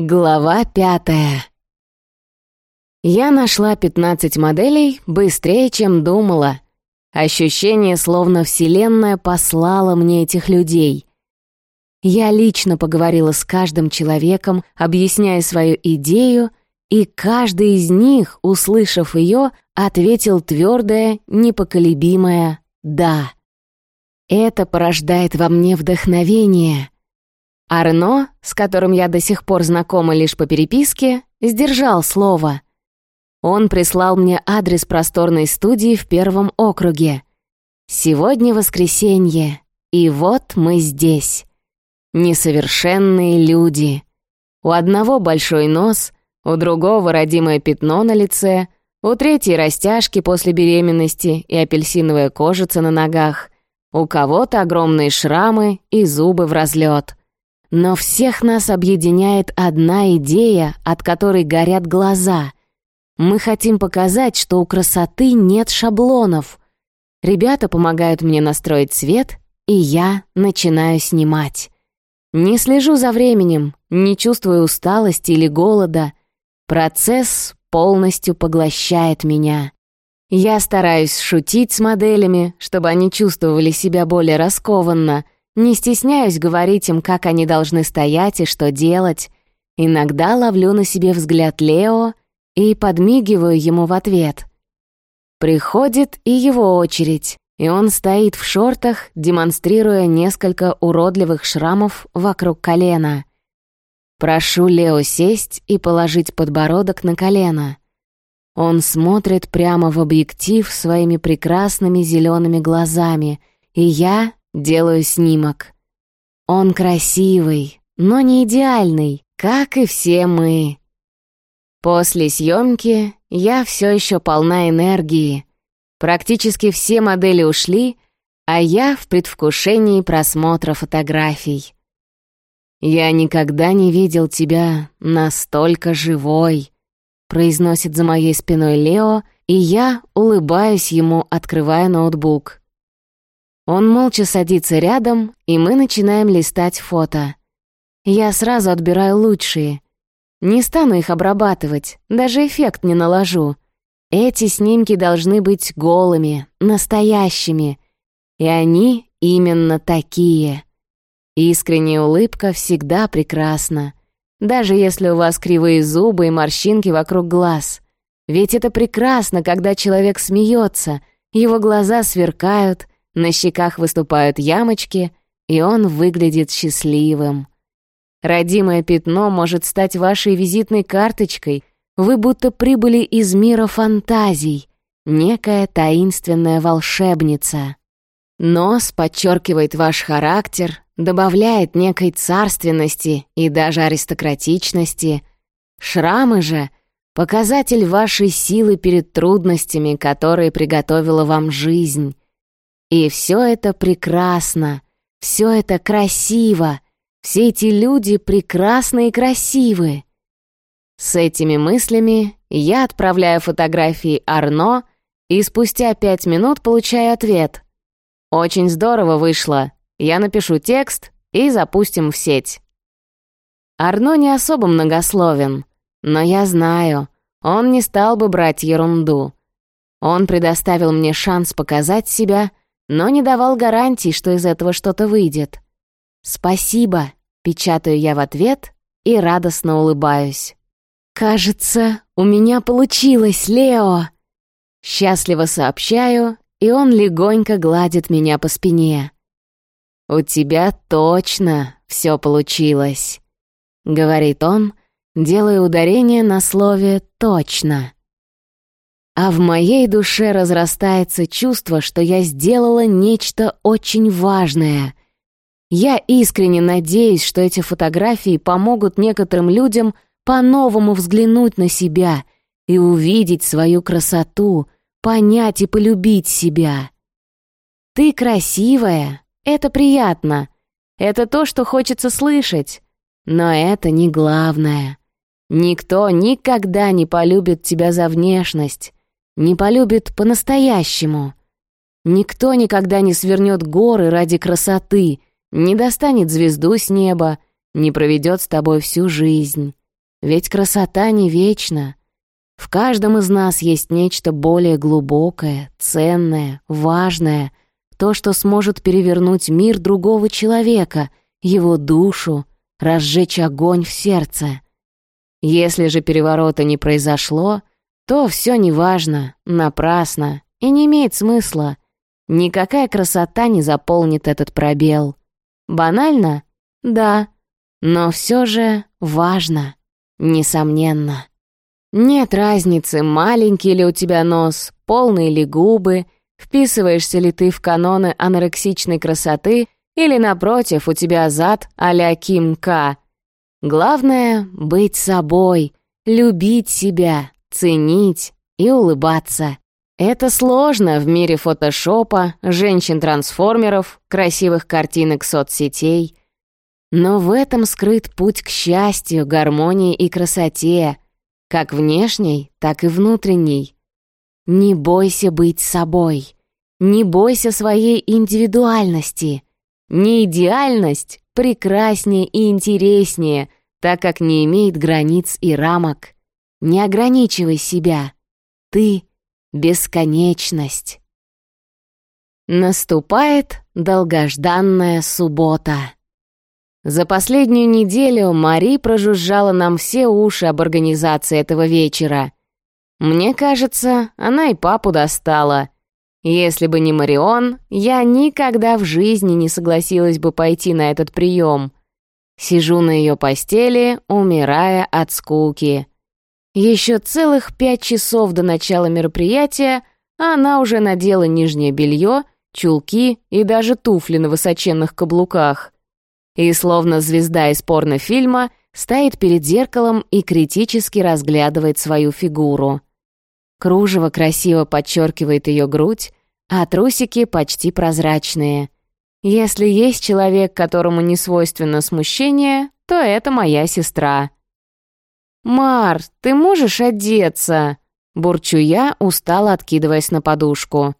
Глава пятая. Я нашла 15 моделей быстрее, чем думала. Ощущение, словно Вселенная послала мне этих людей. Я лично поговорила с каждым человеком, объясняя свою идею, и каждый из них, услышав ее, ответил твердое, непоколебимое «да». Это порождает во мне вдохновение — Арно, с которым я до сих пор знакома лишь по переписке, сдержал слово. Он прислал мне адрес просторной студии в первом округе. Сегодня воскресенье, и вот мы здесь. Несовершенные люди. У одного большой нос, у другого родимое пятно на лице, у третьей растяжки после беременности и апельсиновая кожица на ногах, у кого-то огромные шрамы и зубы в разлет. Но всех нас объединяет одна идея, от которой горят глаза. Мы хотим показать, что у красоты нет шаблонов. Ребята помогают мне настроить свет, и я начинаю снимать. Не слежу за временем, не чувствую усталости или голода. Процесс полностью поглощает меня. Я стараюсь шутить с моделями, чтобы они чувствовали себя более раскованно — не стесняюсь говорить им, как они должны стоять и что делать. Иногда ловлю на себе взгляд Лео и подмигиваю ему в ответ. Приходит и его очередь, и он стоит в шортах, демонстрируя несколько уродливых шрамов вокруг колена. Прошу Лео сесть и положить подбородок на колено. Он смотрит прямо в объектив своими прекрасными зелеными глазами, и я Делаю снимок. Он красивый, но не идеальный, как и все мы. После съемки я все еще полна энергии. Практически все модели ушли, а я в предвкушении просмотра фотографий. «Я никогда не видел тебя настолько живой», произносит за моей спиной Лео, и я улыбаюсь ему, открывая ноутбук. Он молча садится рядом, и мы начинаем листать фото. Я сразу отбираю лучшие. Не стану их обрабатывать, даже эффект не наложу. Эти снимки должны быть голыми, настоящими. И они именно такие. Искренняя улыбка всегда прекрасна. Даже если у вас кривые зубы и морщинки вокруг глаз. Ведь это прекрасно, когда человек смеется, его глаза сверкают — на щеках выступают ямочки, и он выглядит счастливым. Родимое пятно может стать вашей визитной карточкой. Вы будто прибыли из мира фантазий, некая таинственная волшебница. Нос подчеркивает ваш характер, добавляет некой царственности и даже аристократичности. Шрамы же — показатель вашей силы перед трудностями, которые приготовила вам жизнь. И все это прекрасно, все это красиво, все эти люди прекрасны и красивы. С этими мыслями я отправляю фотографии Арно и спустя пять минут получаю ответ. «Очень здорово вышло. Я напишу текст и запустим в сеть». Арно не особо многословен, но я знаю, он не стал бы брать ерунду. Он предоставил мне шанс показать себя но не давал гарантий, что из этого что-то выйдет. «Спасибо», — печатаю я в ответ и радостно улыбаюсь. «Кажется, у меня получилось, Лео!» Счастливо сообщаю, и он легонько гладит меня по спине. «У тебя точно все получилось», — говорит он, делая ударение на слове «точно». А в моей душе разрастается чувство, что я сделала нечто очень важное. Я искренне надеюсь, что эти фотографии помогут некоторым людям по-новому взглянуть на себя и увидеть свою красоту, понять и полюбить себя. Ты красивая, это приятно, это то, что хочется слышать, но это не главное. Никто никогда не полюбит тебя за внешность, не полюбит по-настоящему. Никто никогда не свернет горы ради красоты, не достанет звезду с неба, не проведет с тобой всю жизнь. Ведь красота не вечна. В каждом из нас есть нечто более глубокое, ценное, важное, то, что сможет перевернуть мир другого человека, его душу, разжечь огонь в сердце. Если же переворота не произошло, то все неважно, напрасно и не имеет смысла. Никакая красота не заполнит этот пробел. Банально? Да. Но все же важно. Несомненно. Нет разницы, маленький ли у тебя нос, полные ли губы, вписываешься ли ты в каноны анорексичной красоты или, напротив, у тебя зад а-ля Ким К. Главное — быть собой, любить себя, ценить и улыбаться. Это сложно в мире фотошопа, женщин-трансформеров, красивых картинок соцсетей. Но в этом скрыт путь к счастью, гармонии и красоте, как внешней, так и внутренней. Не бойся быть собой. Не бойся своей индивидуальности. Не идеальность прекраснее и интереснее, так как не имеет границ и рамок. Не ограничивай себя. Ты — бесконечность. Наступает долгожданная суббота. За последнюю неделю Мари прожужжала нам все уши об организации этого вечера. Мне кажется, она и папу достала. Если бы не Марион, я никогда в жизни не согласилась бы пойти на этот прием. Сижу на ее постели, умирая от скуки. Еще целых пять часов до начала мероприятия, она уже надела нижнее белье, чулки и даже туфли на высоченных каблуках и, словно звезда из порнофильма, стоит перед зеркалом и критически разглядывает свою фигуру. Кружево красиво подчеркивает ее грудь, а трусики почти прозрачные. Если есть человек, которому не свойственно смущение, то это моя сестра. «Мар, ты можешь одеться?» Бурчу я, устало откидываясь на подушку.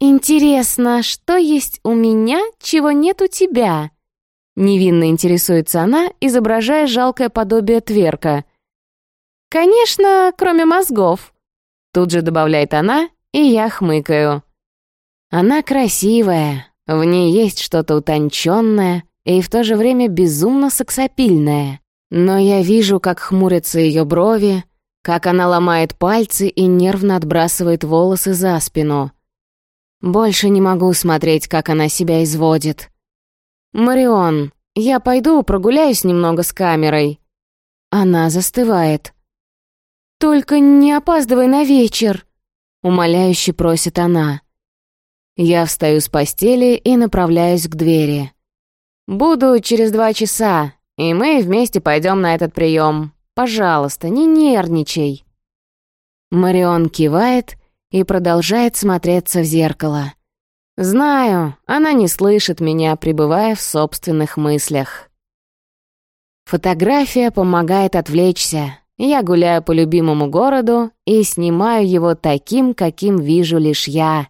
«Интересно, что есть у меня, чего нет у тебя?» Невинно интересуется она, изображая жалкое подобие тверка. «Конечно, кроме мозгов», — тут же добавляет она, и я хмыкаю. Она красивая, в ней есть что-то утонченное и в то же время безумно сексапильное. Но я вижу, как хмурятся ее брови, как она ломает пальцы и нервно отбрасывает волосы за спину. Больше не могу смотреть, как она себя изводит. «Марион, я пойду прогуляюсь немного с камерой». Она застывает. «Только не опаздывай на вечер», — умоляюще просит она. Я встаю с постели и направляюсь к двери. «Буду через два часа, и мы вместе пойдем на этот прием. Пожалуйста, не нервничай». Марион кивает и продолжает смотреться в зеркало. Знаю, она не слышит меня, пребывая в собственных мыслях. Фотография помогает отвлечься. Я гуляю по любимому городу и снимаю его таким, каким вижу лишь я.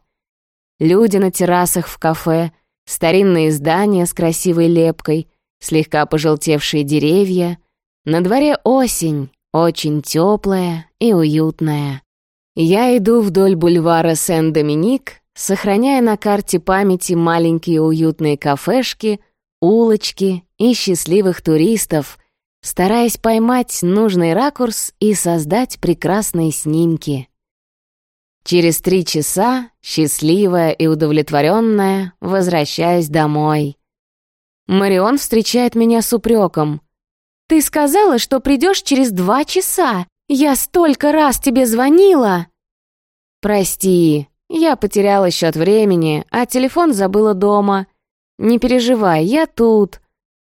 Люди на террасах в кафе, старинные здания с красивой лепкой, слегка пожелтевшие деревья. На дворе осень, очень теплая и уютная. Я иду вдоль бульвара Сен-Доминик, сохраняя на карте памяти маленькие уютные кафешки, улочки и счастливых туристов, стараясь поймать нужный ракурс и создать прекрасные снимки. Через три часа, счастливая и удовлетворенная, возвращаюсь домой. Марион встречает меня с упреком. «Ты сказала, что придешь через два часа. Я столько раз тебе звонила!» «Прости, я потеряла счет времени, а телефон забыла дома. Не переживай, я тут.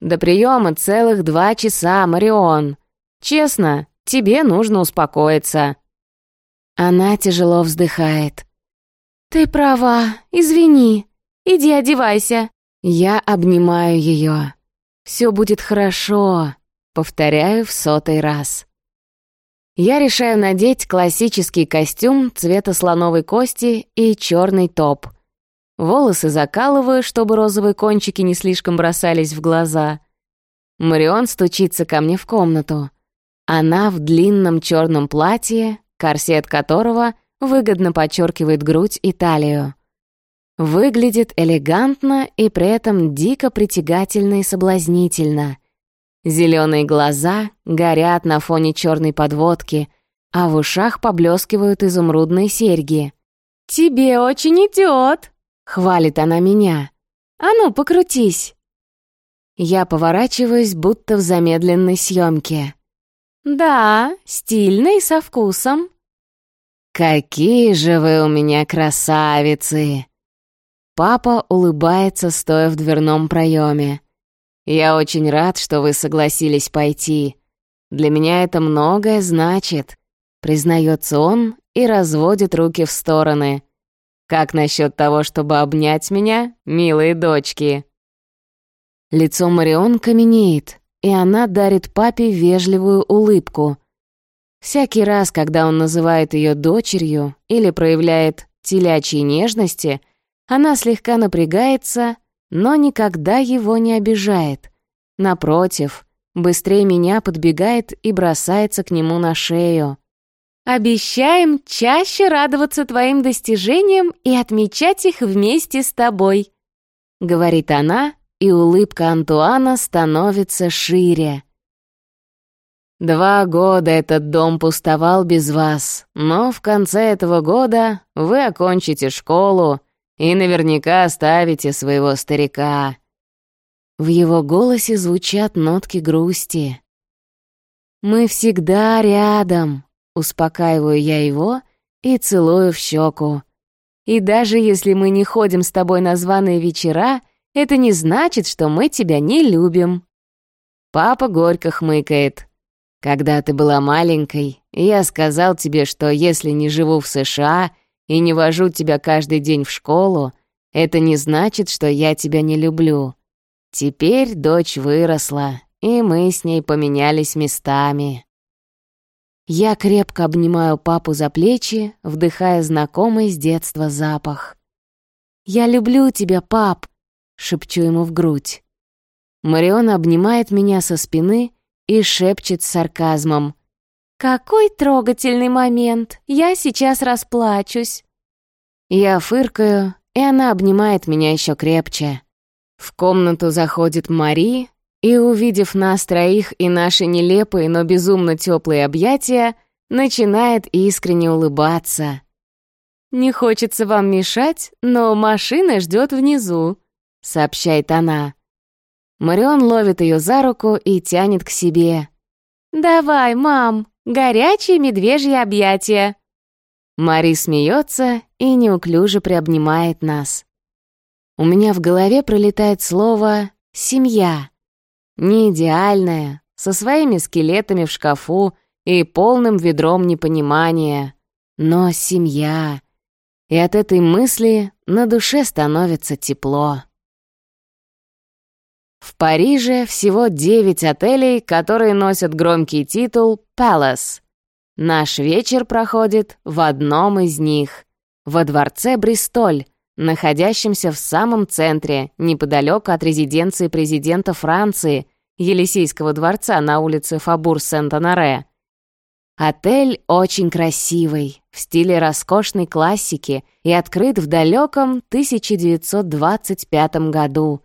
До приема целых два часа, Марион. Честно, тебе нужно успокоиться». Она тяжело вздыхает. «Ты права, извини. Иди одевайся». Я обнимаю ее. «Все будет хорошо», — повторяю в сотый раз. Я решаю надеть классический костюм цвета слоновой кости и черный топ. Волосы закалываю, чтобы розовые кончики не слишком бросались в глаза. Марион стучится ко мне в комнату. Она в длинном черном платье, корсет которого выгодно подчеркивает грудь и талию. Выглядит элегантно и при этом дико притягательно и соблазнительно. Зеленые глаза горят на фоне черной подводки, а в ушах поблескивают изумрудные серьги. «Тебе очень идет!» — хвалит она меня. «А ну, покрутись!» Я поворачиваюсь, будто в замедленной съемке. «Да, стильно и со вкусом». «Какие же вы у меня красавицы!» Папа улыбается, стоя в дверном проеме. «Я очень рад, что вы согласились пойти. Для меня это многое значит», — признается он и разводит руки в стороны. «Как насчет того, чтобы обнять меня, милые дочки?» Лицо Марион каменеет и она дарит папе вежливую улыбку. Всякий раз, когда он называет ее дочерью или проявляет телячьи нежности, она слегка напрягается, но никогда его не обижает. Напротив, быстрее меня подбегает и бросается к нему на шею. «Обещаем чаще радоваться твоим достижениям и отмечать их вместе с тобой», — говорит она, и улыбка Антуана становится шире. «Два года этот дом пустовал без вас, но в конце этого года вы окончите школу и наверняка оставите своего старика». В его голосе звучат нотки грусти. «Мы всегда рядом», — успокаиваю я его и целую в щеку. «И даже если мы не ходим с тобой на званые вечера, — это не значит, что мы тебя не любим». Папа горько хмыкает. «Когда ты была маленькой, я сказал тебе, что если не живу в США и не вожу тебя каждый день в школу, это не значит, что я тебя не люблю. Теперь дочь выросла, и мы с ней поменялись местами». Я крепко обнимаю папу за плечи, вдыхая знакомый с детства запах. «Я люблю тебя, пап!» — шепчу ему в грудь. Марион обнимает меня со спины и шепчет с сарказмом. «Какой трогательный момент! Я сейчас расплачусь!» Я фыркаю, и она обнимает меня еще крепче. В комнату заходит Мари, и, увидев нас троих и наши нелепые, но безумно теплые объятия, начинает искренне улыбаться. «Не хочется вам мешать, но машина ждет внизу», сообщает она. Марион ловит ее за руку и тянет к себе. «Давай, мам, горячие медвежьи объятия!» Мари смеется и неуклюже приобнимает нас. У меня в голове пролетает слово «семья». Не идеальная, со своими скелетами в шкафу и полным ведром непонимания. Но семья. И от этой мысли на душе становится тепло. В Париже всего 9 отелей, которые носят громкий титул «Palace». Наш вечер проходит в одном из них, во дворце Бристоль, находящемся в самом центре, неподалеку от резиденции президента Франции, Елисейского дворца на улице Фабур-Сент-Анаре. Отель очень красивый, в стиле роскошной классики и открыт в далеком 1925 году —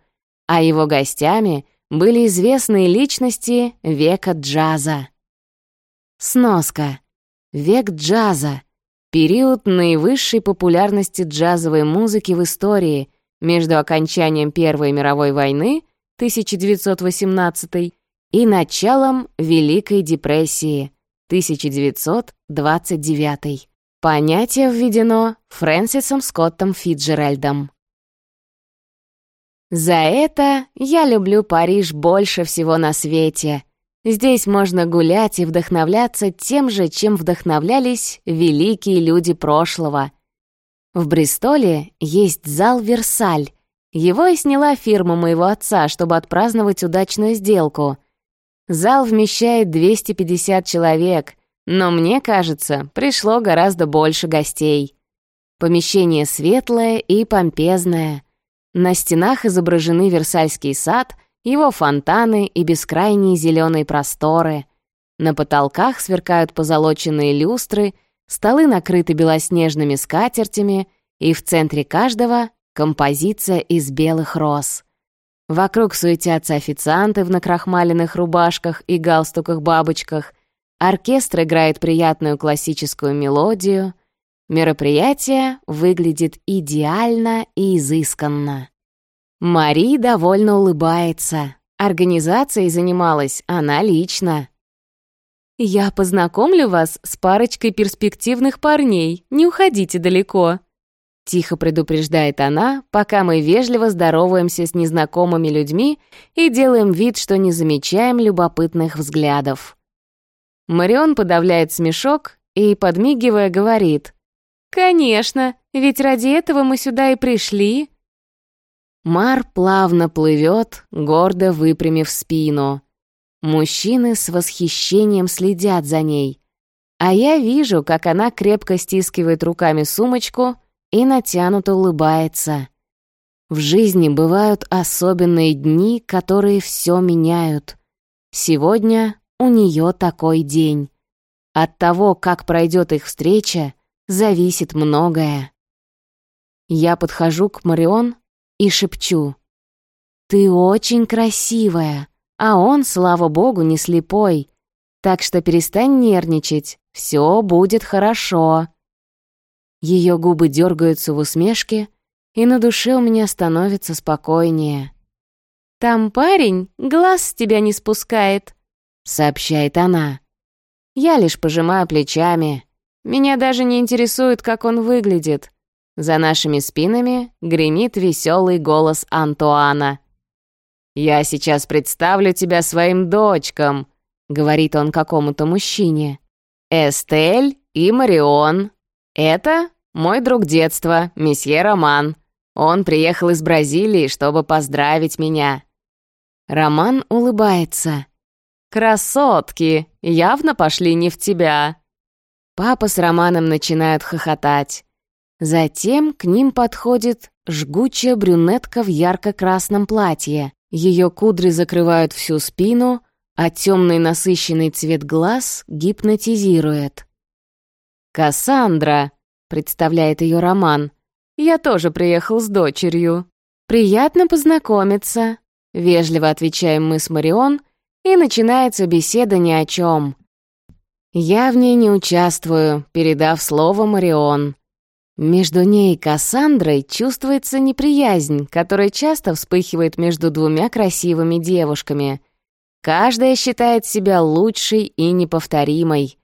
а его гостями были известные личности века джаза. Сноска. Век джаза. Период наивысшей популярности джазовой музыки в истории между окончанием Первой мировой войны 1918 и началом Великой депрессии 1929. Понятие введено Фрэнсисом Скоттом Фиджеральдом. За это я люблю Париж больше всего на свете. Здесь можно гулять и вдохновляться тем же, чем вдохновлялись великие люди прошлого. В Бристоле есть зал «Версаль». Его и сняла фирма моего отца, чтобы отпраздновать удачную сделку. Зал вмещает 250 человек, но мне кажется, пришло гораздо больше гостей. Помещение светлое и помпезное — на стенах изображены Версальский сад, его фонтаны и бескрайние зеленые просторы. На потолках сверкают позолоченные люстры, столы накрыты белоснежными скатертями, и в центре каждого — композиция из белых роз. Вокруг суетятся официанты в накрахмаленных рубашках и галстуках-бабочках, оркестр играет приятную классическую мелодию, мероприятие выглядит идеально и изысканно. Мари довольно улыбается. Организацией занималась она лично. «Я познакомлю вас с парочкой перспективных парней, не уходите далеко», Тихо предупреждает она, пока мы вежливо здороваемся с незнакомыми людьми и делаем вид, что не замечаем любопытных взглядов. Марион подавляет смешок и, подмигивая, говорит, «Конечно, ведь ради этого мы сюда и пришли». Мар плавно плывет, гордо выпрямив спину. Мужчины с восхищением следят за ней. А я вижу, как она крепко стискивает руками сумочку и натянуто улыбается. В жизни бывают особенные дни, которые все меняют. Сегодня у нее такой день. От того, как пройдет их встреча, зависит многое. Я подхожу к Марион и шепчу. «Ты очень красивая, а он, слава богу, не слепой. Так что перестань нервничать, все будет хорошо». Ее губы дергаются в усмешке, и на душе у меня становится спокойнее. «Там парень глаз с тебя не спускает», — сообщает она. Я лишь пожимаю плечами. Меня даже не интересует, как он выглядит. За нашими спинами гремит веселый голос Антуана. «Я сейчас представлю тебя своим дочкам», — говорит он какому-то мужчине. «Эстель и Марион. Это мой друг детства, месье Роман. Он приехал из Бразилии, чтобы поздравить меня». Роман улыбается. «Красотки! Явно пошли не в тебя!» Папа с Романом начинают хохотать. Затем к ним подходит жгучая брюнетка в ярко-красном платье. Ее кудри закрывают всю спину, а темный насыщенный цвет глаз гипнотизирует. «Кассандра», — представляет ее Роман, — «я тоже приехал с дочерью». «Приятно познакомиться», — вежливо отвечаем мы с Марион, и начинается беседа ни о чем. Я в ней не участвую, передав слово Марион. Между ней и Кассандрой чувствуется неприязнь, которая часто вспыхивает между двумя красивыми девушками. Каждая считает себя лучшей и неповторимой.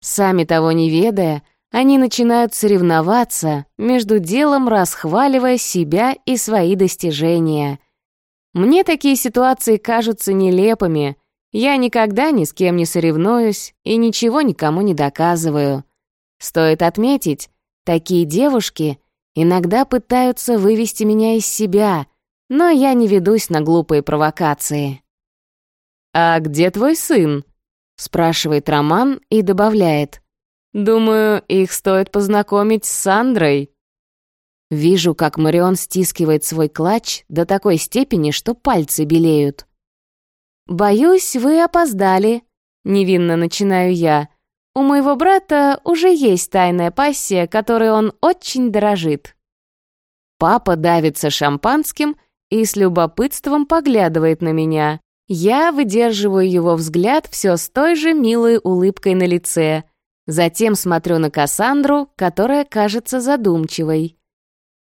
Сами того не ведая, они начинают соревноваться, между делом расхваливая себя и свои достижения. Мне такие ситуации кажутся нелепыми. Я никогда ни с кем не соревнуюсь и ничего никому не доказываю. Стоит отметить, Такие девушки иногда пытаются вывести меня из себя, но я не ведусь на глупые провокации. «А где твой сын?» — спрашивает Роман и добавляет. «Думаю, их стоит познакомить с Сандрой». Вижу, как Марион стискивает свой клатч до такой степени, что пальцы белеют. «Боюсь, вы опоздали», — невинно начинаю я, у моего брата уже есть тайная пассия, которой он очень дорожит. Папа давится шампанским и с любопытством поглядывает на меня. Я выдерживаю его взгляд все с той же милой улыбкой на лице. Затем смотрю на Кассандру, которая кажется задумчивой.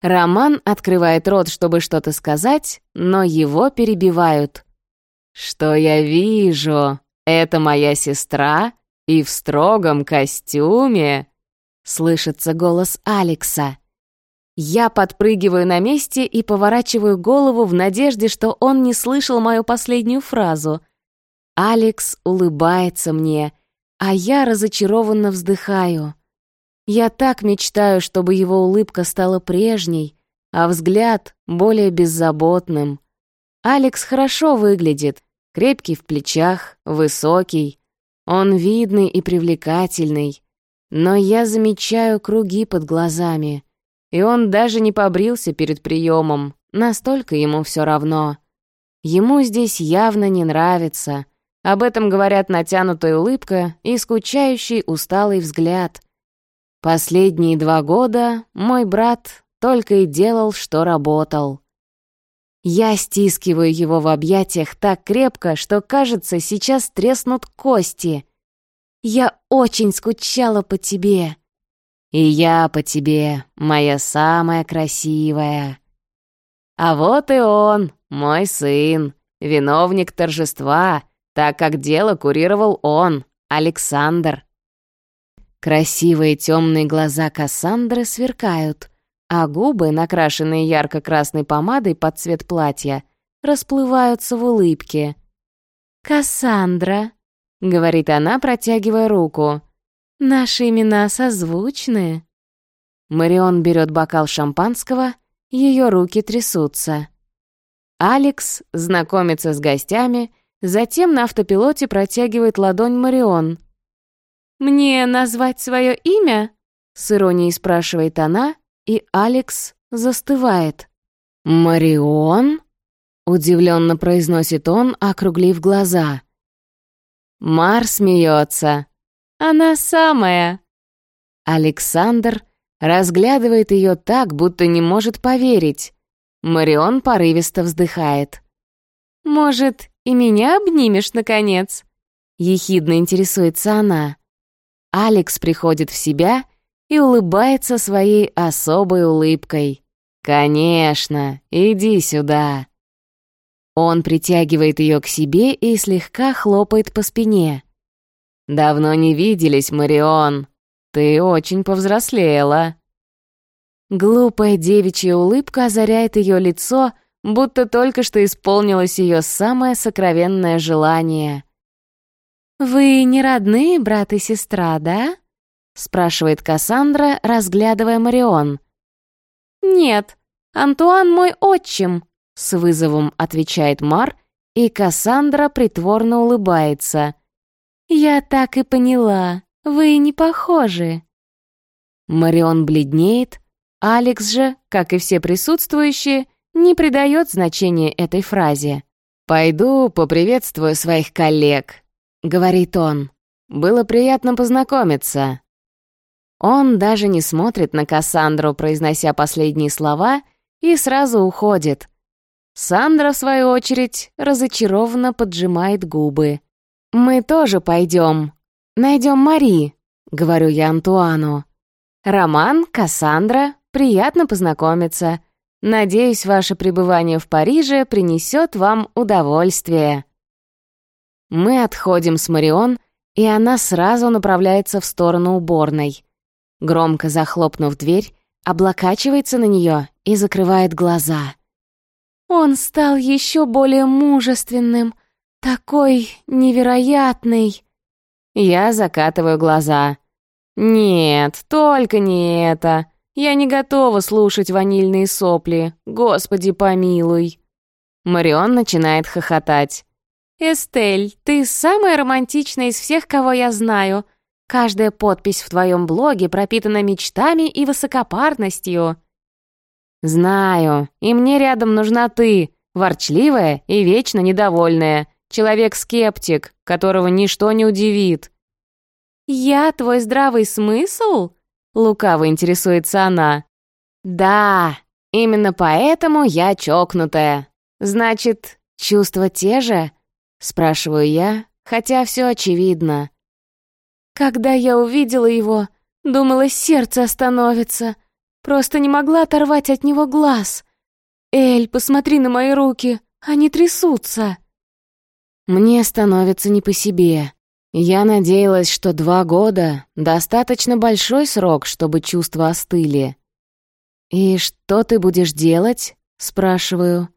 Роман открывает рот, чтобы что-то сказать, но его перебивают. «Что я вижу? Это моя сестра «И в строгом костюме!» — слышится голос Алекса. Я подпрыгиваю на месте и поворачиваю голову в надежде, что он не слышал мою последнюю фразу. Алекс улыбается мне, а я разочарованно вздыхаю. Я так мечтаю, чтобы его улыбка стала прежней, а взгляд — более беззаботным. Алекс хорошо выглядит, крепкий в плечах, высокий, он видный и привлекательный, но я замечаю круги под глазами, и он даже не побрился перед приемом, настолько ему все равно. Ему здесь явно не нравится, Об этом говорят натянутая улыбка и скучающий усталый взгляд. Последние два года мой брат только и делал, что работал. Я стискиваю его в объятиях так крепко, что, кажется, сейчас треснут кости. Я очень скучала по тебе. И я по тебе, моя самая красивая. А вот и он, мой сын, виновник торжества, так как дело курировал он, Александр. Красивые темные глаза Кассандры сверкают, а губы, накрашенные ярко-красной помадой под цвет платья, расплываются в улыбке. «Кассандра», — говорит она, протягивая руку, — «наши имена созвучны». Марион берет бокал шампанского ее руки трясутся. Алекс знакомится с гостями, затем на автопилоте протягивает ладонь Марион. «Мне назвать свое имя?» — с иронией спрашивает она, и Алекс застывает. «Марион?» — удивленно произносит он, округлив глаза. Мар смеется. «Она самая!» Александр Разглядывает ее так, будто не может поверить. Марион порывисто вздыхает. «Может, и меня обнимешь, наконец?» Ехидно интересуется она. Алекс приходит в себя и улыбается своей особой улыбкой. «Конечно, иди сюда». Он притягивает ее к себе и слегка хлопает по спине. «Давно не виделись, Марион. «Ты очень повзрослела». Глупая девичья улыбка озаряет ее лицо, будто только что исполнилось ее самое сокровенное желание. «Вы не родные брат и сестра, да?» — спрашивает Кассандра, разглядывая Марион. «Нет, Антуан мой отчим», — с вызовом отвечает Мар, и Кассандра притворно улыбается. «Я так и поняла. Вы не похожи». Марион бледнеет, Алекс же, как и все присутствующие, не придает значения этой фразе. «Пойду поприветствую своих коллег», — говорит он. «Было приятно познакомиться». Он даже не смотрит на Кассандру, произнося последние слова, и сразу уходит. Сандра, в свою очередь, разочарованно поджимает губы. «Мы тоже пойдем», Найдем Мари», — говорю я Антуану. «Роман, Кассандра, приятно познакомиться. Надеюсь, ваше пребывание в Париже принесет вам удовольствие». Мы отходим с Марион, и она сразу направляется в сторону уборной. Громко захлопнув дверь, облокачивается на нее и закрывает глаза. «Он стал еще более мужественным, такой невероятный!» Я закатываю глаза. «Нет, только не это. Я не готова слушать ванильные сопли. Господи, помилуй». Марион начинает хохотать. «Эстель, ты самая романтичная из всех, кого я знаю. Каждая подпись в твоем блоге пропитана мечтами и высокопарностью». «Знаю, и мне рядом нужна ты, ворчливая и вечно недовольная. Человек-скептик, которого ничто не удивит. «Я твой здравый смысл?» — лукаво интересуется она. «Да, именно поэтому я чокнутая. Значит, чувства те же?» — спрашиваю я, хотя все очевидно. Когда я увидела его, думала, сердце остановится. Просто не могла оторвать от него глаз. «Эль, посмотри на мои руки, они трясутся». Мне становится не по себе. Я надеялась, что два года — достаточно большой срок, чтобы чувства остыли. «И что ты будешь делать?» — спрашиваю.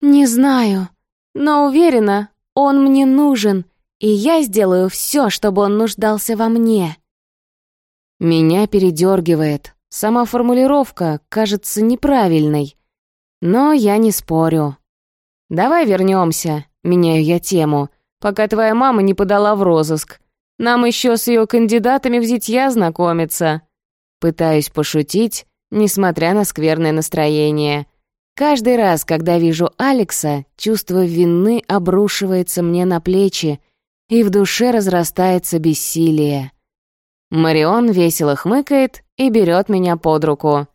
«Не знаю, но уверена, он мне нужен, и я сделаю все, чтобы он нуждался во мне». Меня передергивает. Сама формулировка кажется неправильной. Но я не спорю. «Давай вернемся. Меняю я тему. «Пока твоя мама не подала в розыск. Нам еще с ее кандидатами в зятья знакомиться». Пытаюсь пошутить, несмотря на скверное настроение. Каждый раз, когда вижу Алекса, чувство вины обрушивается мне на плечи, и в душе разрастается бессилие. Марион весело хмыкает и берет меня под руку.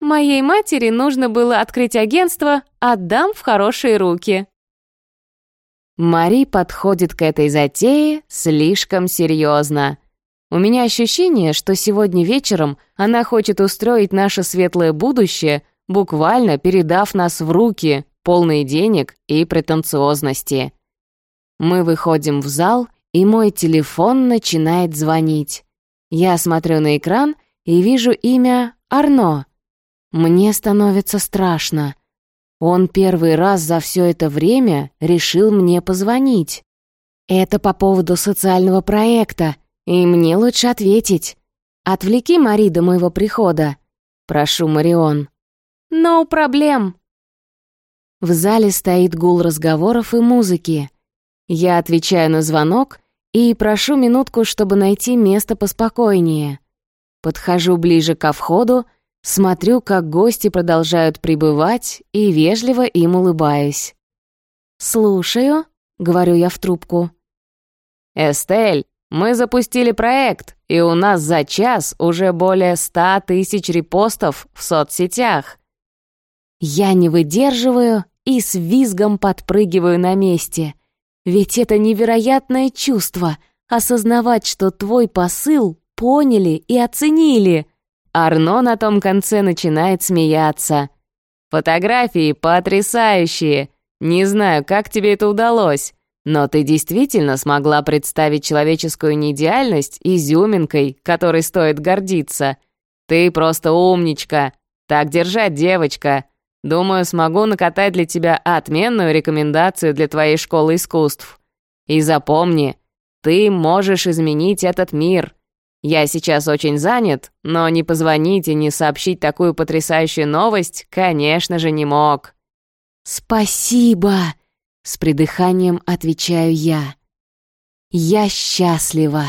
«Моей матери нужно было открыть агентство «Отдам в хорошие руки». Мари подходит к этой затее слишком серьезно. У меня ощущение, что сегодня вечером она хочет устроить наше светлое будущее, буквально передав нас в руки, полные денег и претенциозности. Мы выходим в зал, и мой телефон начинает звонить. Я смотрю на экран и вижу имя Арно. Мне становится страшно. Он первый раз за все это время решил мне позвонить. Это по поводу социального проекта, и мне лучше ответить. Отвлеки Мари до моего прихода. Прошу, Марион. «No проблем». В зале стоит гул разговоров и музыки. Я отвечаю на звонок и прошу минутку, чтобы найти место поспокойнее. Подхожу ближе ко входу, Смотрю, как гости продолжают прибывать, и вежливо им улыбаюсь. «Слушаю», — говорю я в трубку. «Эстель, мы запустили проект, и у нас за час уже более ста тысяч репостов в соцсетях». Я не выдерживаю и с визгом подпрыгиваю на месте. Ведь это невероятное чувство — осознавать, что твой посыл поняли и оценили. Арно на том конце начинает смеяться. «Фотографии потрясающие! Не знаю, как тебе это удалось, но ты действительно смогла представить человеческую неидеальность изюминкой, которой стоит гордиться. Ты просто умничка! Так держать, девочка! Думаю, смогу накатать для тебя отменную рекомендацию для твоей школы искусств. И запомни, ты можешь изменить этот мир!» Я сейчас очень занят, но не позвонить и не сообщить такую потрясающую новость, конечно же, не мог». «Спасибо!» — с придыханием отвечаю я. «Я счастлива.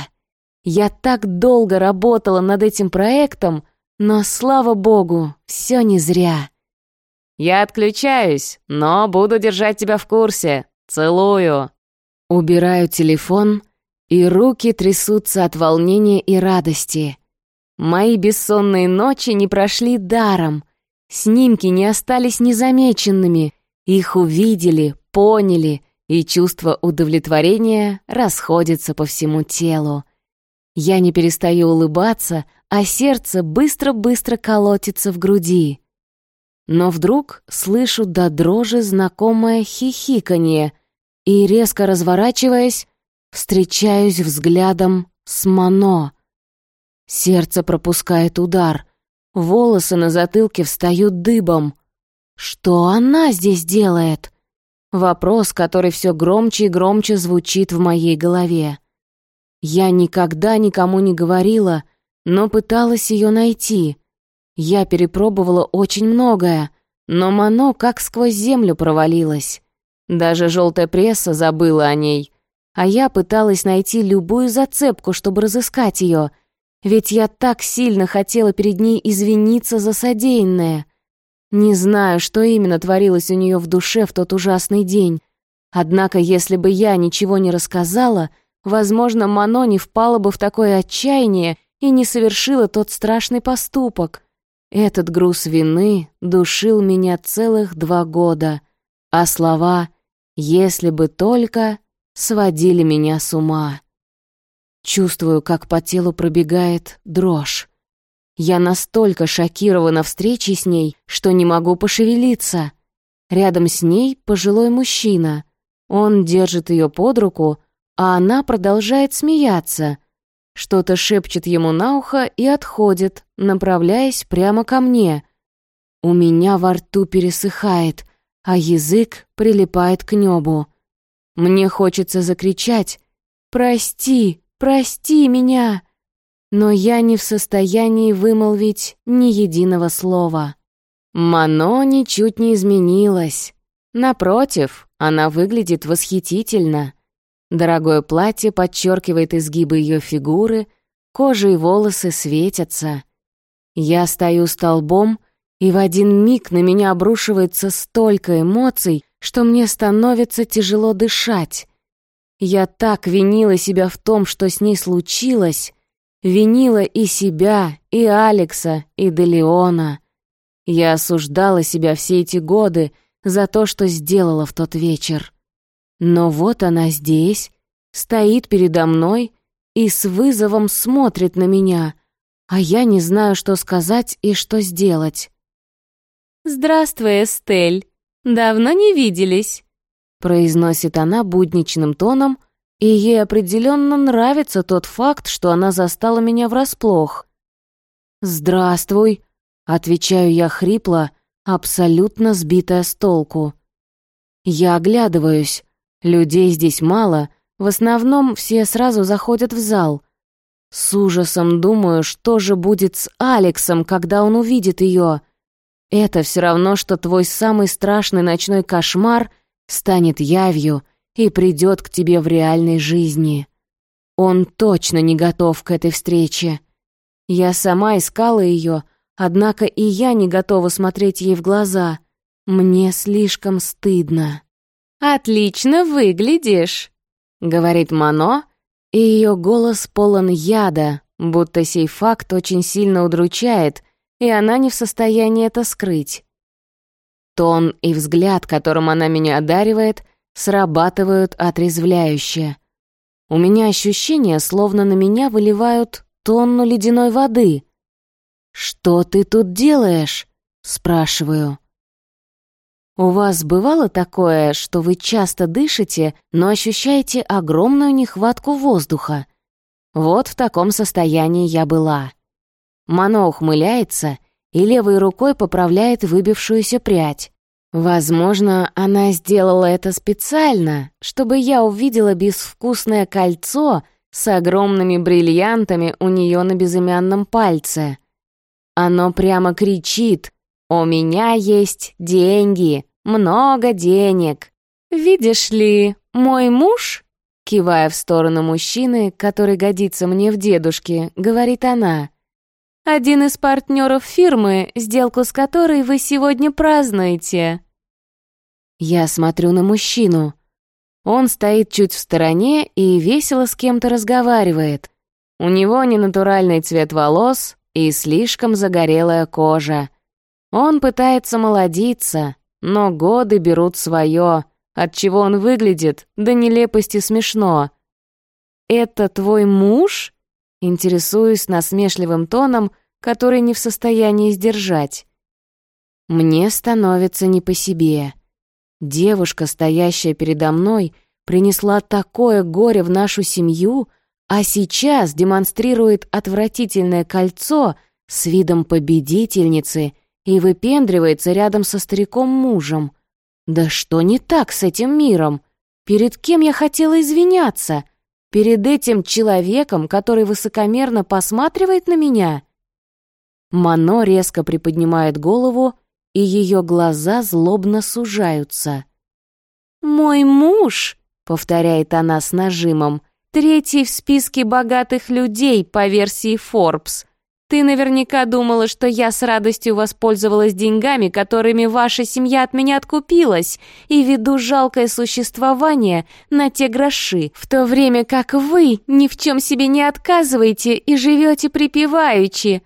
Я так долго работала над этим проектом, но, слава богу, все не зря». «Я отключаюсь, но буду держать тебя в курсе. Целую». Убираю телефон и руки трясутся от волнения и радости. Мои бессонные ночи не прошли даром. Снимки не остались незамеченными. Их увидели, поняли, и чувство удовлетворения расходится по всему телу. Я не перестаю улыбаться, а сердце быстро-быстро колотится в груди. Но вдруг слышу до дрожи знакомое хихиканье и, резко разворачиваясь, Встречаюсь взглядом с Мано. Сердце пропускает удар. Волосы на затылке встают дыбом. Что она здесь делает? Вопрос, который все громче и громче звучит в моей голове. Я никогда никому не говорила, но пыталась ее найти. Я перепробовала очень многое, но Мано как сквозь землю провалилась. Даже желтая пресса забыла о ней а я пыталась найти любую зацепку, чтобы разыскать ее, ведь я так сильно хотела перед ней извиниться за содеянное. Не знаю, что именно творилось у нее в душе в тот ужасный день, однако если бы я ничего не рассказала, возможно, Мано не впала бы в такое отчаяние и не совершила тот страшный поступок. Этот груз вины душил меня целых два года, а слова «если бы только» сводили меня с ума. Чувствую, как по телу пробегает дрожь. Я настолько шокирована встречей с ней, что не могу пошевелиться. Рядом с ней пожилой мужчина. Он держит ее под руку, а она продолжает смеяться. Что-то шепчет ему на ухо и отходит, направляясь прямо ко мне. У меня во рту пересыхает, а язык прилипает к небу. Мне хочется закричать «Прости, прости меня!» Но я не в состоянии вымолвить ни единого слова. Мано ничуть не изменилась. Напротив, она выглядит восхитительно. Дорогое платье подчеркивает изгибы ее фигуры, кожа и волосы светятся. Я стою столбом И в один миг на меня обрушивается столько эмоций, что мне становится тяжело дышать. Я так винила себя в том, что с ней случилось, винила и себя, и Алекса, и Делеона. Я осуждала себя все эти годы за то, что сделала в тот вечер. Но вот она здесь, стоит передо мной и с вызовом смотрит на меня, а я не знаю, что сказать и что сделать. «Здравствуй, Эстель. Давно не виделись», — произносит она будничным тоном, и ей определенно нравится тот факт, что она застала меня врасплох. «Здравствуй», — отвечаю я хрипло, абсолютно сбитая с толку. Я оглядываюсь. Людей здесь мало, в основном все сразу заходят в зал. С ужасом думаю, что же будет с Алексом, когда он увидит ее. Это все равно, что твой самый страшный ночной кошмар станет явью и придет к тебе в реальной жизни. Он точно не готов к этой встрече. Я сама искала ее, однако и я не готова смотреть ей в глаза. Мне слишком стыдно. «Отлично выглядишь», — говорит Мано, и ее голос полон яда, будто сей факт очень сильно удручает — и она не в состоянии это скрыть. Тон и взгляд, которым она меня одаривает, срабатывают отрезвляюще. У меня ощущение, словно на меня выливают тонну ледяной воды. «Что ты тут делаешь?» — спрашиваю. «У вас бывало такое, что вы часто дышите, но ощущаете огромную нехватку воздуха? Вот в таком состоянии я была». Мано ухмыляется и левой рукой поправляет выбившуюся прядь. Возможно, она сделала это специально, чтобы я увидела безвкусное кольцо с огромными бриллиантами у нее на безымянном пальце. Оно прямо кричит «У меня есть деньги, много денег». «Видишь ли, мой муж...» Кивая в сторону мужчины, который годится мне в дедушке, говорит она — один из партнеров фирмы, сделку с которой вы сегодня празднуете». Я смотрю на мужчину. Он стоит чуть в стороне и весело с кем-то разговаривает. У него ненатуральный цвет волос и слишком загорелая кожа. Он пытается молодиться, но годы берут свое, отчего он выглядит до нелепости смешно. «Это твой муж?» Интересуюсь насмешливым тоном, который не в состоянии сдержать. Мне становится не по себе. Девушка, стоящая передо мной, принесла такое горе в нашу семью, а сейчас демонстрирует отвратительное кольцо с видом победительницы и выпендривается рядом со стариком-мужем. Да что не так с этим миром? Перед кем я хотела извиняться? Перед этим человеком, который высокомерно посматривает на меня? Мано резко приподнимает голову, и ее глаза злобно сужаются. «Мой муж», — повторяет она с нажимом, «третий в списке богатых людей по версии Forbes. Ты наверняка думала, что я с радостью воспользовалась деньгами, которыми ваша семья от меня откупилась, и веду жалкое существование на те гроши, в то время как вы ни в чем себе не отказываете и живете припеваючи.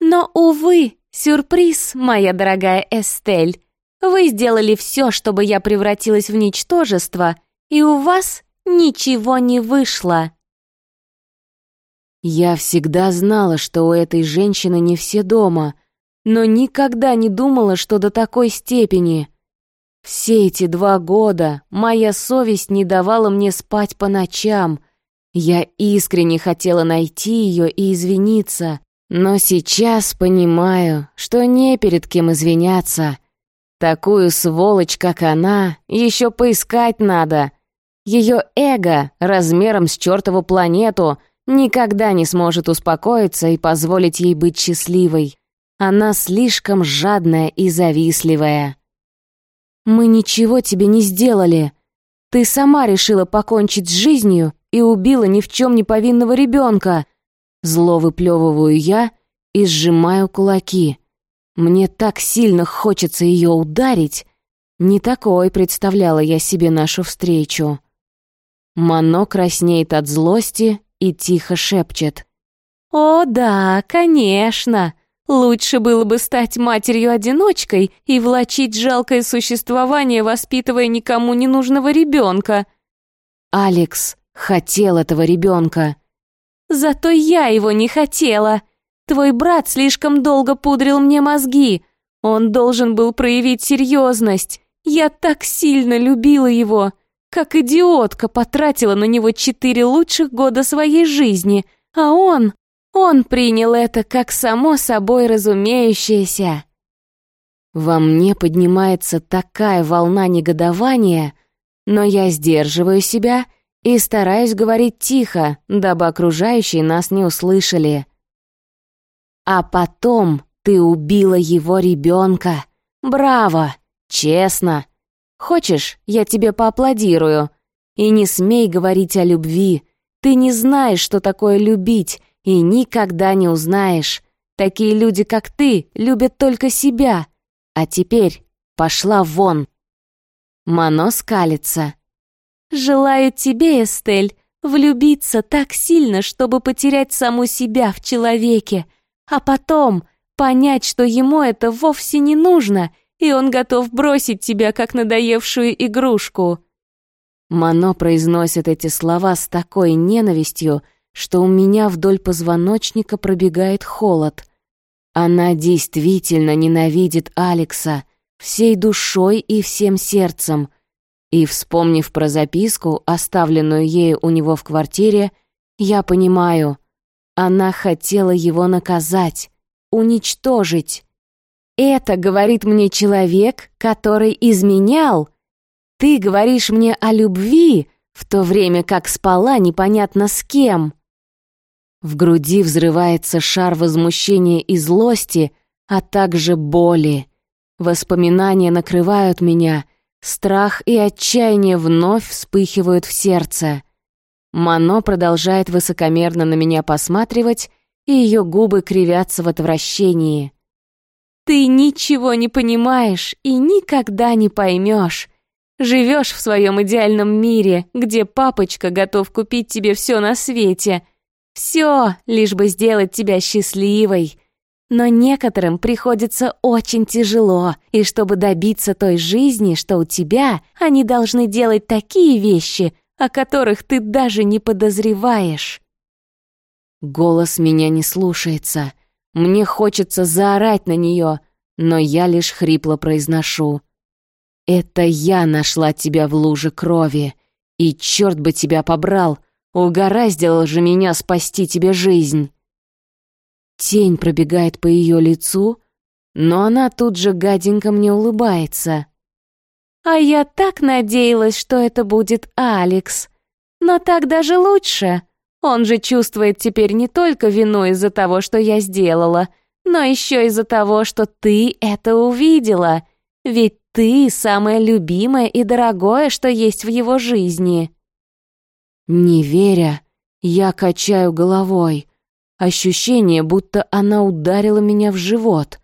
Но, увы, сюрприз, моя дорогая Эстель. Вы сделали все, чтобы я превратилась в ничтожество, и у вас ничего не вышло. Я всегда знала, что у этой женщины не все дома, но никогда не думала, что до такой степени. Все эти два года моя совесть не давала мне спать по ночам. Я искренне хотела найти ее и извиниться, но сейчас понимаю, что не перед кем извиняться. Такую сволочь, как она, еще поискать надо. Ее эго размером с чертову планету — никогда не сможет успокоиться и позволить ей быть счастливой. Она слишком жадная и завистливая. «Мы ничего тебе не сделали. Ты сама решила покончить с жизнью и убила ни в чем не повинного ребенка. Зло выплевываю я и сжимаю кулаки. Мне так сильно хочется ее ударить. Не такой представляла я себе нашу встречу. Мано краснеет от злости и тихо шепчет. «О, да, конечно. Лучше было бы стать матерью-одиночкой и влачить жалкое существование, воспитывая никому не нужного ребенка». Алекс хотел этого ребенка. «Зато я его не хотела. Твой брат слишком долго пудрил мне мозги. Он должен был проявить серьезность. Я так сильно любила его. Как идиотка потратила на него четыре лучших года своей жизни, а он... Он принял это как само собой разумеющееся. Во мне поднимается такая волна негодования, но я сдерживаю себя и стараюсь говорить тихо, дабы окружающие нас не услышали. А потом ты убила его ребенка. Браво! Честно. Хочешь, я тебе поаплодирую? И не смей говорить о любви. Ты не знаешь, что такое любить, и никогда не узнаешь. Такие люди, как ты, любят только себя. А теперь пошла вон. Мано скалится. Желаю тебе, Эстель, влюбиться так сильно, чтобы потерять саму себя в человеке, а потом понять, что ему это вовсе не нужно — и он готов бросить тебя, как надоевшую игрушку». Мано произносит эти слова с такой ненавистью, что у меня вдоль позвоночника пробегает холод. Она действительно ненавидит Алекса всей душой и всем сердцем. И, вспомнив про записку, оставленную ею у него в квартире, я понимаю, она хотела его наказать, уничтожить. Это говорит мне человек, который изменял. Ты говоришь мне о любви, в то время как спала непонятно с кем. В груди взрывается шар возмущения и злости, а также боли. Воспоминания накрывают меня, страх и отчаяние вновь вспыхивают в сердце. Мано продолжает высокомерно на меня посматривать, и ее губы кривятся в отвращении. Ты ничего не понимаешь и никогда не поймешь. Живешь в своем идеальном мире, где папочка готов купить тебе все на свете. Все, лишь бы сделать тебя счастливой. Но некоторым приходится очень тяжело, и чтобы добиться той жизни, что у тебя, они должны делать такие вещи, о которых ты даже не подозреваешь. Голос меня не слушается. Мне хочется заорать на нее, но я лишь хрипло произношу. «Это я нашла тебя в луже крови, и черт бы тебя побрал, угораздило же меня спасти тебе жизнь!» Тень пробегает по ее лицу, но она тут же гаденько мне улыбается. «А я так надеялась, что это будет Алекс. Но так даже лучше. Он же чувствует теперь не только вину из-за того, что я сделала, но еще из-за того, что ты это увидела. Ведь ты самое любимое и дорогое, что есть в его жизни». Не веря, я качаю головой. Ощущение, будто она ударила меня в живот.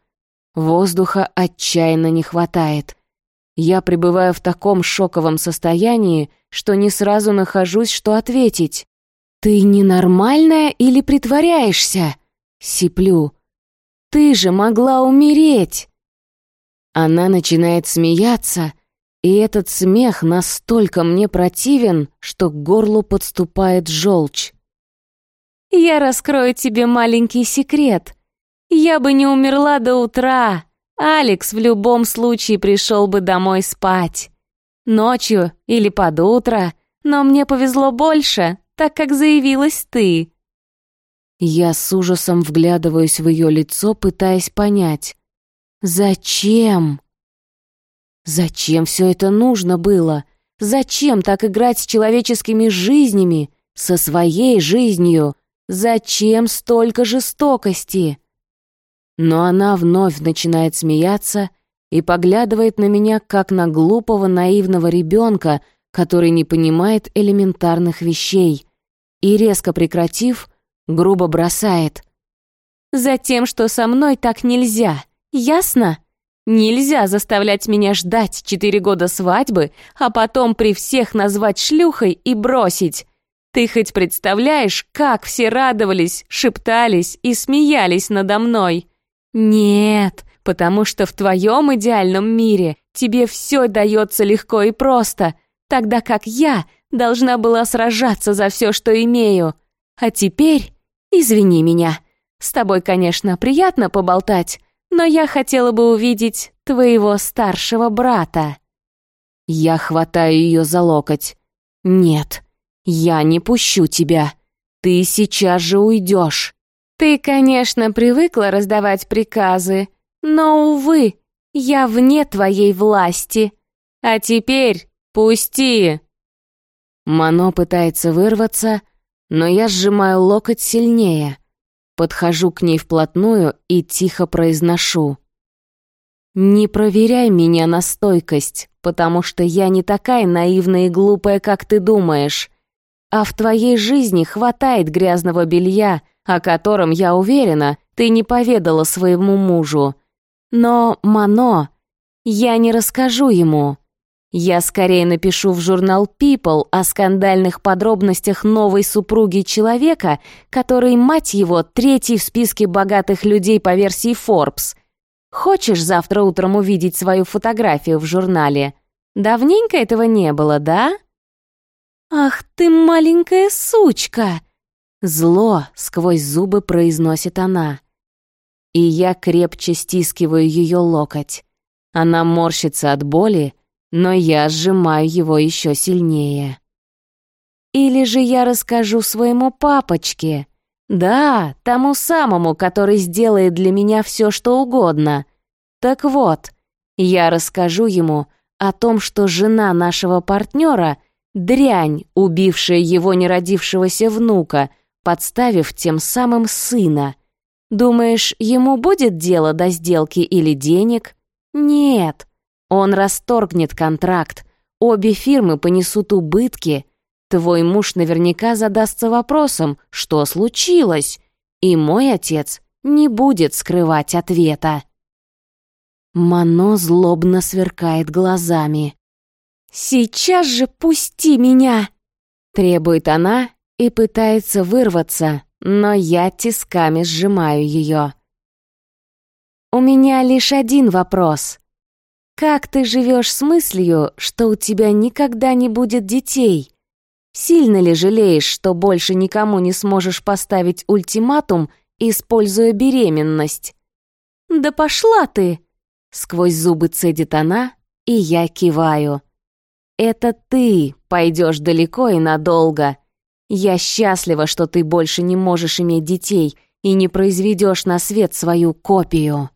Воздуха отчаянно не хватает. Я пребываю в таком шоковом состоянии, что не сразу нахожусь, что ответить. «Ты ненормальная или притворяешься?» Сиплю. «Ты же могла умереть!» Она начинает смеяться, и этот смех настолько мне противен, что к горлу подступает желчь. «Я раскрою тебе маленький секрет. Я бы не умерла до утра. Алекс в любом случае пришел бы домой спать. Ночью или под утро, но мне повезло больше, так как заявилась ты». Я с ужасом вглядываюсь в ее лицо, пытаясь понять. «Зачем?» «Зачем все это нужно было? Зачем так играть с человеческими жизнями, со своей жизнью? Зачем столько жестокости?» Но она вновь начинает смеяться и поглядывает на меня, как на глупого наивного ребенка, который не понимает элементарных вещей и, резко прекратив, грубо бросает. «Затем, что со мной так нельзя. Ясно? Нельзя заставлять меня ждать четыре года свадьбы, а потом при всех назвать шлюхой и бросить. Ты хоть представляешь, как все радовались, шептались и смеялись надо мной? Нет, потому что в твоем идеальном мире тебе все дается легко и просто, тогда как я должна была сражаться за все, что имею. А теперь извини меня. С тобой, конечно, приятно поболтать, но я хотела бы увидеть твоего старшего брата». Я хватаю ее за локоть. «Нет, я не пущу тебя. Ты сейчас же уйдешь». «Ты, конечно, привыкла раздавать приказы, но, увы, я вне твоей власти. А теперь пусти!» Мано пытается вырваться, но я сжимаю локоть сильнее. Подхожу к ней вплотную и тихо произношу. «Не проверяй меня на стойкость, потому что я не такая наивная и глупая, как ты думаешь. А в твоей жизни хватает грязного белья, о котором, я уверена, ты не поведала своему мужу. Но, Мано, я не расскажу ему. Я скорее напишу в журнал People о скандальных подробностях новой супруги человека, который, мать его, третий в списке богатых людей по версии Forbes. Хочешь завтра утром увидеть свою фотографию в журнале? Давненько этого не было, да? «Ах ты маленькая сучка!» Зло сквозь зубы произносит она. И я крепче стискиваю ее локоть. Она морщится от боли, но я сжимаю его еще сильнее. Или же я расскажу своему папочке. Да, тому самому, который сделает для меня все, что угодно. Так вот, я расскажу ему о том, что жена нашего партнера — дрянь, убившая его неродившегося внука, подставив тем самым сына. Думаешь, ему будет дело до сделки или денег? Нет, он расторгнет контракт, обе фирмы понесут убытки. Твой муж наверняка задастся вопросом, что случилось, и мой отец не будет скрывать ответа. Мано злобно сверкает глазами. «Сейчас же пусти меня!» Требует она и пытается вырваться, но я тисками сжимаю ее. «У меня лишь один вопрос. Как ты живешь с мыслью, что у тебя никогда не будет детей? Сильно ли жалеешь, что больше никому не сможешь поставить ультиматум, используя беременность? Да пошла ты! Сквозь зубы цедит она, и я киваю. Это ты пойдешь далеко и надолго. Я счастлива, что ты больше не можешь иметь детей и не произведешь на свет свою копию.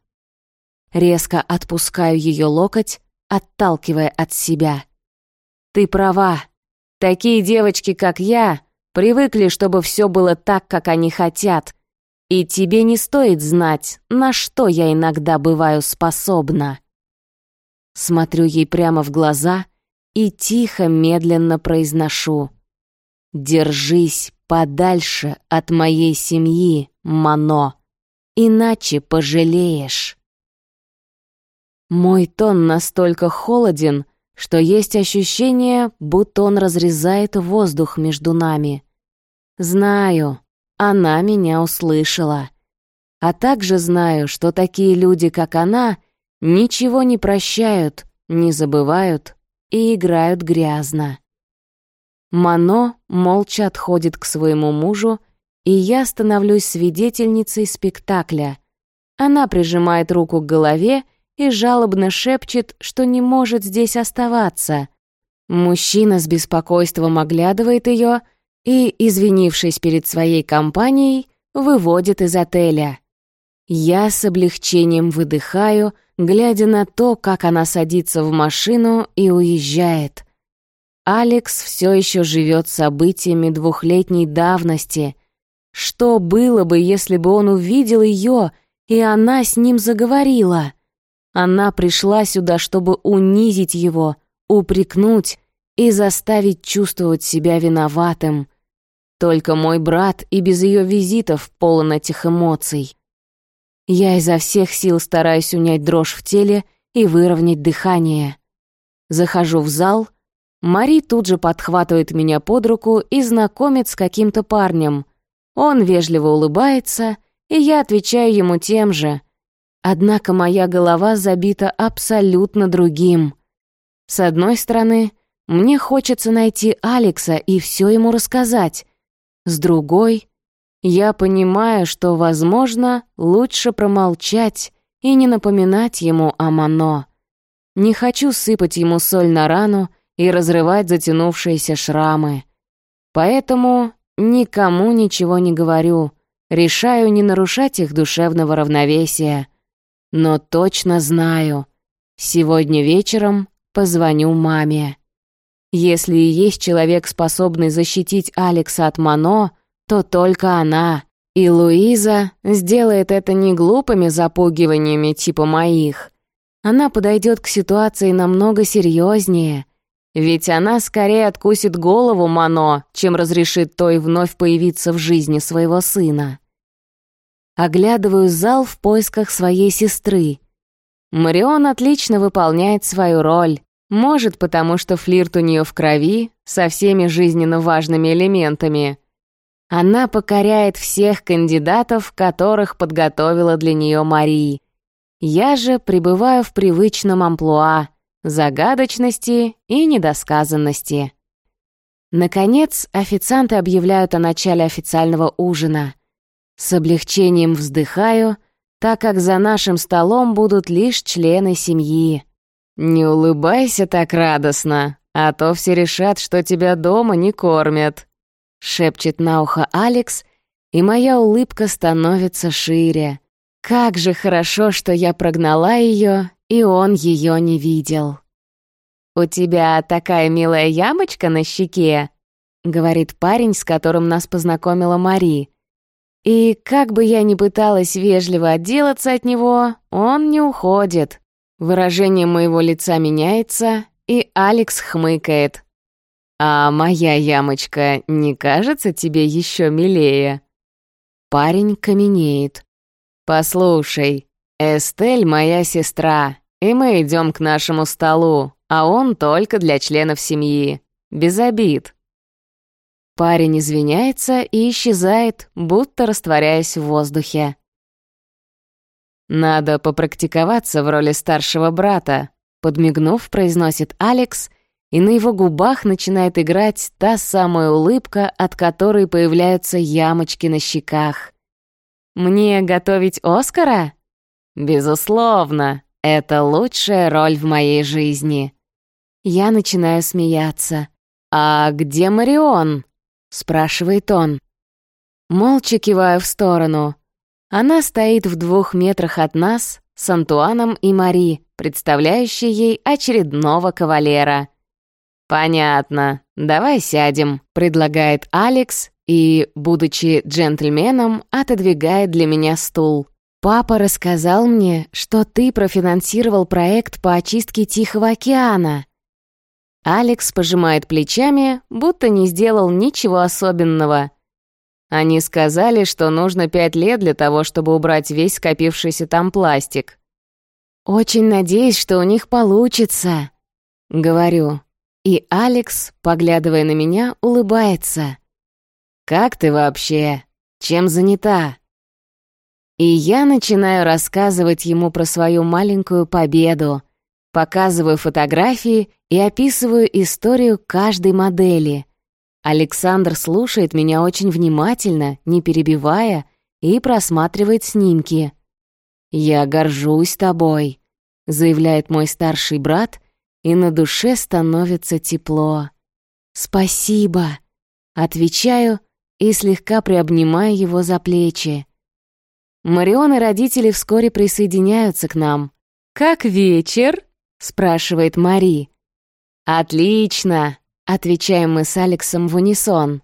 Резко отпускаю ее локоть, отталкивая от себя. «Ты права. Такие девочки, как я, привыкли, чтобы все было так, как они хотят. И тебе не стоит знать, на что я иногда бываю способна». Смотрю ей прямо в глаза и тихо, медленно произношу. «Держись подальше от моей семьи, Мано, иначе пожалеешь». Мой тон настолько холоден, что есть ощущение, будто он разрезает воздух между нами. Знаю, она меня услышала. А также знаю, что такие люди, как она, ничего не прощают, не забывают и играют грязно. Мано молча отходит к своему мужу, и я становлюсь свидетельницей спектакля. Она прижимает руку к голове и жалобно шепчет, что не может здесь оставаться. Мужчина с беспокойством оглядывает ее и, извинившись перед своей компанией, выводит из отеля. Я с облегчением выдыхаю, глядя на то, как она садится в машину и уезжает. Алекс все еще живет событиями двухлетней давности. Что было бы, если бы он увидел ее, и она с ним заговорила? Она пришла сюда, чтобы унизить его, упрекнуть и заставить чувствовать себя виноватым. Только мой брат и без ее визитов полон этих эмоций. Я изо всех сил стараюсь унять дрожь в теле и выровнять дыхание. Захожу в зал. Мари тут же подхватывает меня под руку и знакомит с каким-то парнем. Он вежливо улыбается, и я отвечаю ему тем же. Однако моя голова забита абсолютно другим. С одной стороны, мне хочется найти Алекса и все ему рассказать. С другой, я понимаю, что, возможно, лучше промолчать и не напоминать ему о Мано. Не хочу сыпать ему соль на рану и разрывать затянувшиеся шрамы. Поэтому никому ничего не говорю, решаю не нарушать их душевного равновесия. Но точно знаю, сегодня вечером позвоню маме. Если и есть человек, способный защитить Алекса от Мано, то только она. И Луиза сделает это не глупыми запугиваниями типа моих. Она подойдет к ситуации намного серьезнее. Ведь она скорее откусит голову Мано, чем разрешит той вновь появиться в жизни своего сына. Оглядываю зал в поисках своей сестры. Марион отлично выполняет свою роль. Может, потому что флирт у нее в крови со всеми жизненно важными элементами. Она покоряет всех кандидатов, которых подготовила для нее Марии. Я же пребываю в привычном амплуа загадочности и недосказанности. Наконец, официанты объявляют о начале официального ужина. С облегчением вздыхаю, так как за нашим столом будут лишь члены семьи. «Не улыбайся так радостно, а то все решат, что тебя дома не кормят», — шепчет на ухо Алекс, и моя улыбка становится шире. Как же хорошо, что я прогнала ее, и он ее не видел. «У тебя такая милая ямочка на щеке», — говорит парень, с которым нас познакомила Мари. И как бы я ни пыталась вежливо отделаться от него, он не уходит. Выражение моего лица меняется, и Алекс хмыкает. «А моя ямочка не кажется тебе еще милее?» Парень каменеет. «Послушай, Эстель моя сестра, и мы идем к нашему столу, а он только для членов семьи. Без обид». Парень извиняется и исчезает, будто растворяясь в воздухе. «Надо попрактиковаться в роли старшего брата», подмигнув, произносит Алекс, и на его губах начинает играть та самая улыбка, от которой появляются ямочки на щеках. «Мне готовить Оскара?» «Безусловно, это лучшая роль в моей жизни». Я начинаю смеяться. «А где Марион?» — спрашивает он. Молча киваю в сторону. Она стоит в двух метрах от нас с Антуаном и Мари, представляющей ей очередного кавалера. «Понятно. Давай сядем», — предлагает Алекс, и, будучи джентльменом, отодвигает для меня стул. «Папа рассказал мне, что ты профинансировал проект по очистке Тихого океана». Алекс пожимает плечами, будто не сделал ничего особенного. Они сказали, что нужно пять лет для того, чтобы убрать весь скопившийся там пластик. «Очень надеюсь, что у них получится», — говорю. И Алекс, поглядывая на меня, улыбается. «Как ты вообще? Чем занята?» И я начинаю рассказывать ему про свою маленькую победу, показываю фотографии и описываю историю каждой модели. Александр слушает меня очень внимательно, не перебивая, и просматривает снимки. «Я горжусь тобой», — заявляет мой старший брат, и на душе становится тепло. «Спасибо», — отвечаю и слегка приобнимаю его за плечи. Марион и родители вскоре присоединяются к нам. «Как вечер?» — спрашивает Мари. «Отлично!» — отвечаем мы с Алексом в унисон.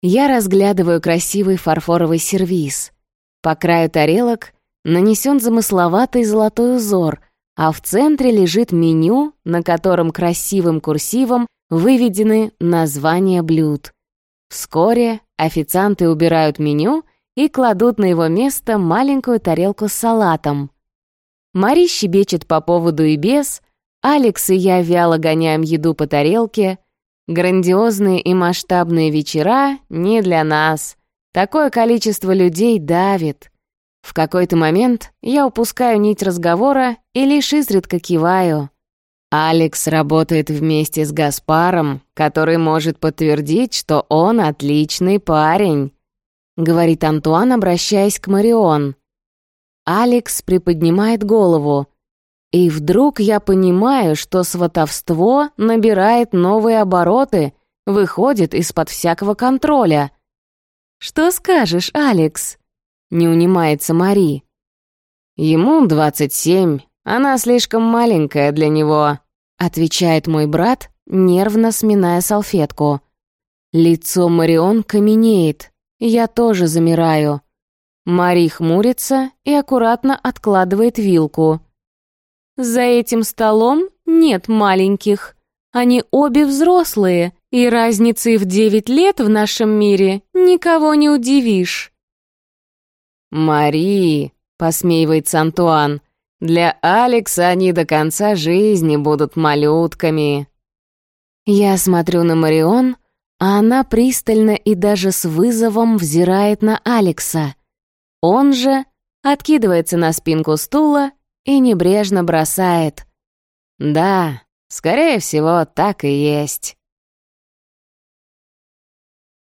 Я разглядываю красивый фарфоровый сервиз. По краю тарелок нанесен замысловатый золотой узор, а в центре лежит меню, на котором красивым курсивом выведены названия блюд. Вскоре официанты убирают меню, и кладут на его место маленькую тарелку с салатом. Мари щебечет по поводу и без, Алекс и я вяло гоняем еду по тарелке. Грандиозные и масштабные вечера не для нас. Такое количество людей давит. В какой-то момент я упускаю нить разговора и лишь изредка киваю. Алекс работает вместе с Гаспаром, который может подтвердить, что он отличный парень», — говорит Антуан, обращаясь к Марион. Алекс приподнимает голову. И вдруг я понимаю, что сватовство набирает новые обороты, выходит из-под всякого контроля. «Что скажешь, Алекс?» — не унимается Мари. «Ему двадцать семь, она слишком маленькая для него», отвечает мой брат, нервно сминая салфетку. Лицо Марион каменеет. Я тоже замираю. Мари хмурится и аккуратно откладывает вилку. «За этим столом нет маленьких. Они обе взрослые, и разницей в девять лет в нашем мире никого не удивишь». «Мари», — посмеивается Антуан, для Алекса они до конца жизни будут малютками. Я смотрю на Марион, а она пристально и даже с вызовом взирает на Алекса. Он же откидывается на спинку стула и небрежно бросает. «Да, скорее всего, так и есть».